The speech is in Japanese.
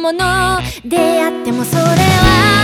もの。出会ってもそれは